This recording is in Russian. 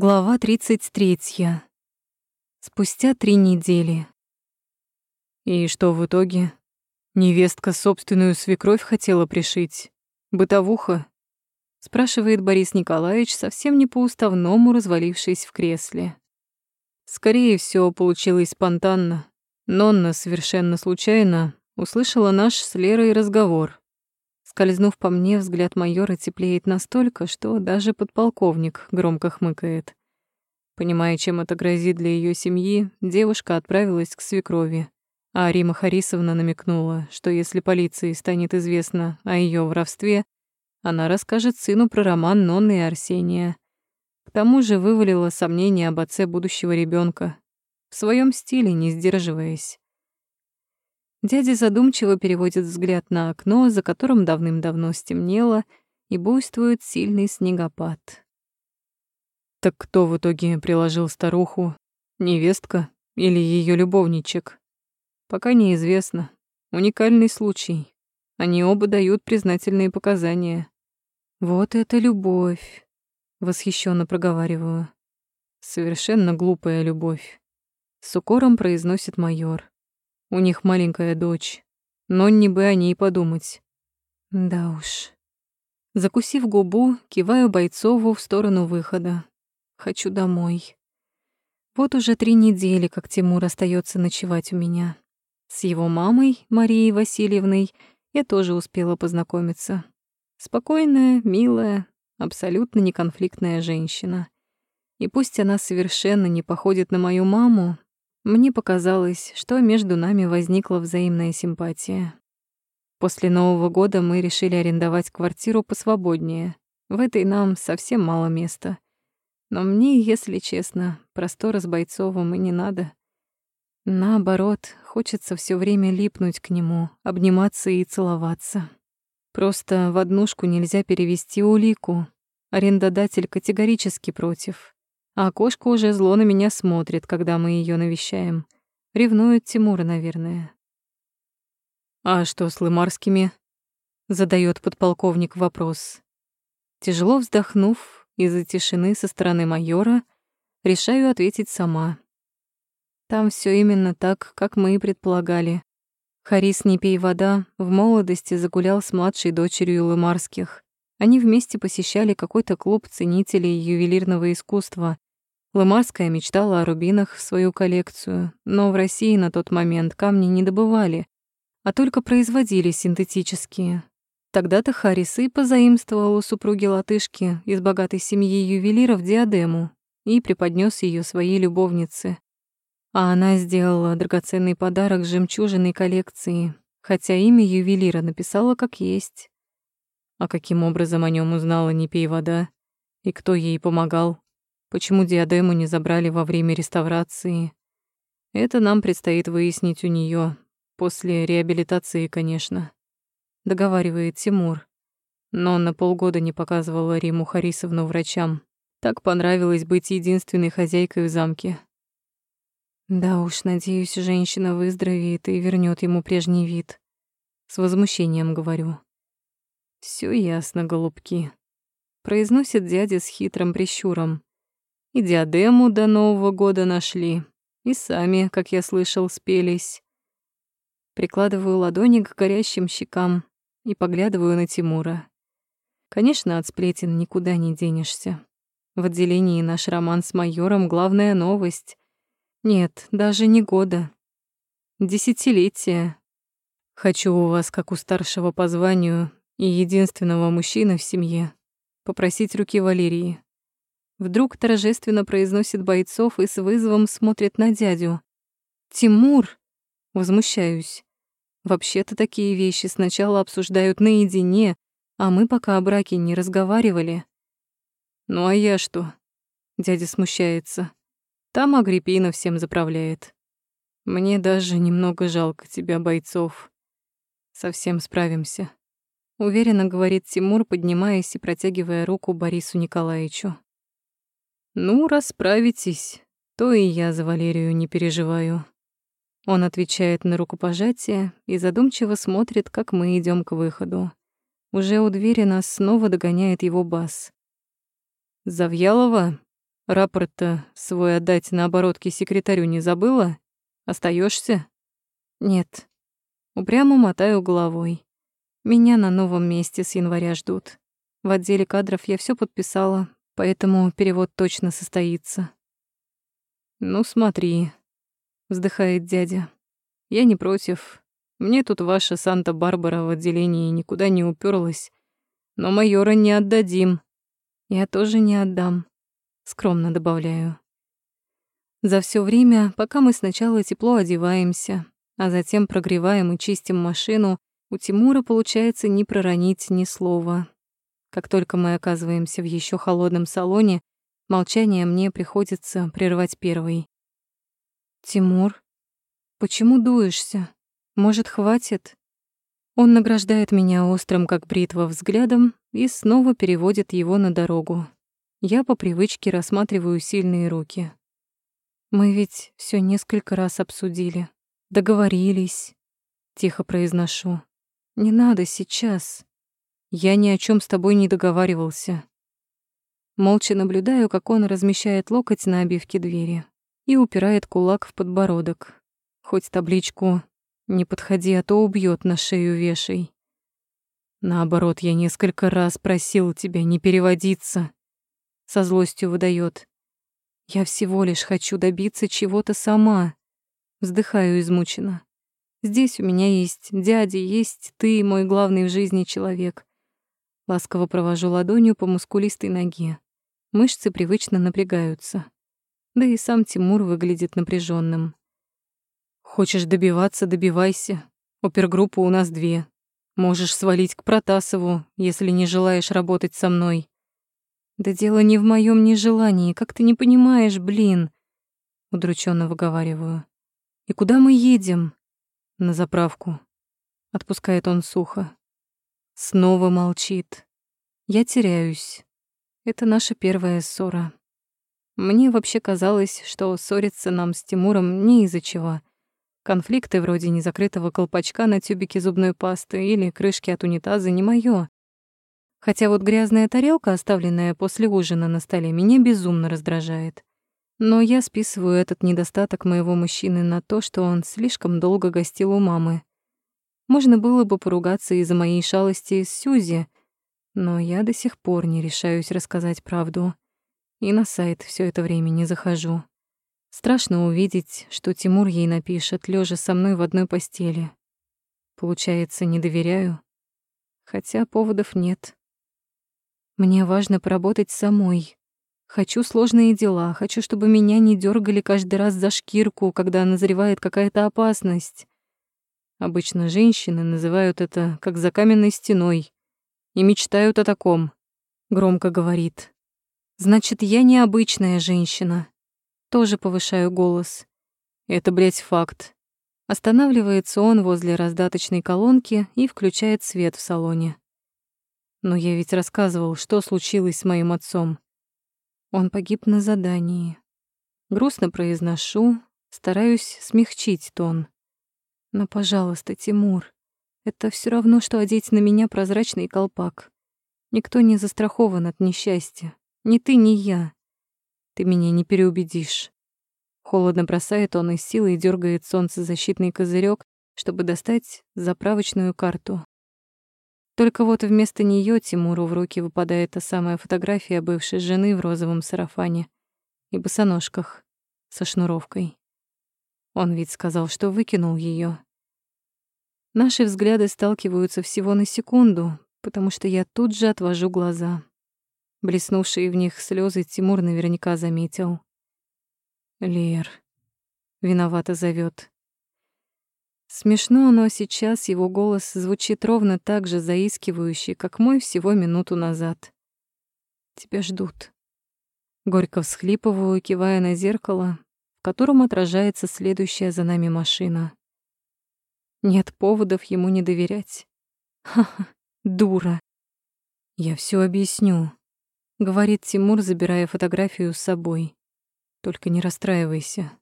Глава 33. Спустя три недели. И что в итоге? Невестка собственную свекровь хотела пришить. Бытовуха? Спрашивает Борис Николаевич, совсем не по-уставному развалившись в кресле. Скорее всего, получилось спонтанно. Нонна совершенно случайно услышала наш с Лерой разговор. Скользнув по мне, взгляд майора теплеет настолько, что даже подполковник громко хмыкает. Понимая, чем это грозит для ее семьи, девушка отправилась к свекрови. А Рима Харисовна намекнула, что если полиции станет известно о ее воровстве, она расскажет сыну про роман Нонны и Арсения. К тому же вывалила сомнения об отце будущего ребенка, в своем стиле не сдерживаясь. Дядя задумчиво переводит взгляд на окно, за которым давным-давно стемнело, и буйствует сильный снегопад. Так кто в итоге приложил старуху? Невестка или ее любовничек? Пока неизвестно. Уникальный случай. Они оба дают признательные показания. Вот это любовь, восхищенно проговариваю. Совершенно глупая любовь. С укором произносит майор. У них маленькая дочь. Но не бы о ней подумать. Да уж. Закусив губу, киваю Бойцову в сторону выхода. Хочу домой. Вот уже три недели, как Тимур остается ночевать у меня. С его мамой, Марией Васильевной, я тоже успела познакомиться. Спокойная, милая, абсолютно неконфликтная женщина. И пусть она совершенно не походит на мою маму, мне показалось, что между нами возникла взаимная симпатия. После Нового года мы решили арендовать квартиру посвободнее. В этой нам совсем мало места. Но мне, если честно, простора с Бойцовым и не надо. Наоборот, хочется все время липнуть к нему, обниматься и целоваться. Просто в однушку нельзя перевести улику. Арендодатель категорически против. А кошка уже зло на меня смотрит, когда мы ее навещаем. Ревнует Тимура, наверное. «А что с Лымарскими?» — задает подполковник вопрос. Тяжело вздохнув, из-за тишины со стороны майора, решаю ответить сама. Там все именно так, как мы и предполагали. Харис «Не пей вода» в молодости загулял с младшей дочерью Лымарских. Они вместе посещали какой-то клуб ценителей ювелирного искусства, Лымарская мечтала о рубинах в свою коллекцию, но в России на тот момент камни не добывали, а только производили синтетические. Тогда-то Харрис и позаимствовал у супруги латышки из богатой семьи ювелиров диадему и преподнес ее своей любовнице. А она сделала драгоценный подарок жемчужиной коллекции, хотя имя ювелира написала как есть. А каким образом о нем узнала «Не пей вода» и кто ей помогал? Почему диадему не забрали во время реставрации? Это нам предстоит выяснить у нее после реабилитации, конечно. Договаривает Тимур. Но он на полгода не показывала Риму Харисовну врачам. Так понравилось быть единственной хозяйкой в замке. Да уж, надеюсь, женщина выздоровеет и вернет ему прежний вид. С возмущением говорю. Все ясно, голубки. Произносит дядя с хитрым прищуром. И диадему до Нового года нашли. И сами, как я слышал, спелись. Прикладываю ладони к горящим щекам и поглядываю на Тимура. Конечно, от сплетен никуда не денешься. В отделении наш роман с майором — главная новость. Нет, даже не года. Десятилетия. Хочу у вас, как у старшего по званию и единственного мужчины в семье, попросить руки Валерии. Вдруг торжественно произносит бойцов и с вызовом смотрит на дядю. «Тимур!» Возмущаюсь. Вообще-то такие вещи сначала обсуждают наедине, а мы пока о браке не разговаривали. «Ну а я что?» Дядя смущается. «Там Агриппина всем заправляет. Мне даже немного жалко тебя, бойцов. Совсем справимся». Уверенно говорит Тимур, поднимаясь и протягивая руку Борису Николаевичу. «Ну, расправитесь, то и я за Валерию не переживаю». Он отвечает на рукопожатие и задумчиво смотрит, как мы идем к выходу. Уже у двери нас снова догоняет его бас. «Завьялова, Рапорт-то свой отдать на оборотке секретарю не забыла? Остаешься? Нет. Упрямо мотаю головой. Меня на новом месте с января ждут. В отделе кадров я все подписала, поэтому перевод точно состоится. Ну смотри, вздыхает дядя. Я не против. Мне тут ваша Санта-Барбара в отделении никуда не уперлась. Но майора не отдадим. Я тоже не отдам. Скромно добавляю. За все время, пока мы сначала тепло одеваемся, а затем прогреваем и чистим машину, у Тимура получается не проронить ни слова. Как только мы оказываемся в еще холодном салоне, молчание мне приходится прервать первый. «Тимур, почему дуешься? Может, хватит?» Он награждает меня острым, как бритва, взглядом и снова переводит его на дорогу. Я по привычке рассматриваю сильные руки. Мы ведь все несколько раз обсудили. Договорились. Тихо произношу. Не надо сейчас. Я ни о чем с тобой не договаривался. Молча наблюдаю, как он размещает локоть на обивке двери и упирает кулак в подбородок. Хоть табличку «Не подходи, а то убьет на шею вешай». Наоборот, я несколько раз просил тебя не переводиться. Со злостью выдает. Я всего лишь хочу добиться чего-то сама. Вздыхаю измученно. Здесь у меня есть дядя, есть ты, мой главный в жизни человек. Ласково провожу ладонью по мускулистой ноге. Мышцы привычно напрягаются. Да и сам Тимур выглядит напряженным. Хочешь добиваться, добивайся. Опергруппа у нас две. Можешь свалить к Протасову, если не желаешь работать со мной. Да дело не в моем нежелании, как ты не понимаешь, блин. Удрученно выговариваю. И куда мы едем? На заправку. Отпускает он сухо. Снова молчит. Я теряюсь. Это наша первая ссора. Мне вообще казалось, что ссориться нам с Тимуром не из-за чего. Конфликты вроде незакрытого колпачка на тюбике зубной пасты или крышки от унитаза не моё. Хотя вот грязная тарелка, оставленная после ужина на столе, меня безумно раздражает. Но я списываю этот недостаток моего мужчины на то, что он слишком долго гостил у мамы. Можно было бы поругаться из-за моей шалости с Сюзи, но я до сих пор не решаюсь рассказать правду. И на сайт все это время не захожу. Страшно увидеть, что Тимур ей напишет, лежа со мной в одной постели. Получается, не доверяю. Хотя поводов нет. Мне важно поработать самой, Хочу сложные дела, хочу, чтобы меня не дергали каждый раз за шкирку, когда назревает какая-то опасность. Обычно женщины называют это как за каменной стеной и мечтают о таком, громко говорит. Значит, я необычная женщина. Тоже повышаю голос. Это, блядь, факт. Останавливается он возле раздаточной колонки и включает свет в салоне. Но я ведь рассказывал, что случилось с моим отцом. Он погиб на задании. Грустно произношу, стараюсь смягчить тон. Но, пожалуйста, Тимур, это все равно, что одеть на меня прозрачный колпак. Никто не застрахован от несчастья. Ни ты, ни я. Ты меня не переубедишь. Холодно бросает он и силой дергает солнцезащитный козырек, чтобы достать заправочную карту. Только вот вместо нее Тимуру в руки выпадает та самая фотография бывшей жены в розовом сарафане и босоножках со шнуровкой. Он ведь сказал, что выкинул ее. Наши взгляды сталкиваются всего на секунду, потому что я тут же отвожу глаза. Блеснувшие в них слезы Тимур наверняка заметил. «Лер», — виновато зовет. Смешно, но сейчас его голос звучит ровно так же заискивающе, как мой всего минуту назад. Тебя ждут. Горько всхлипываю, кивая на зеркало, в котором отражается следующая за нами машина. Нет поводов ему не доверять. Ха-ха, дура. Я все объясню, говорит Тимур, забирая фотографию с собой. Только не расстраивайся.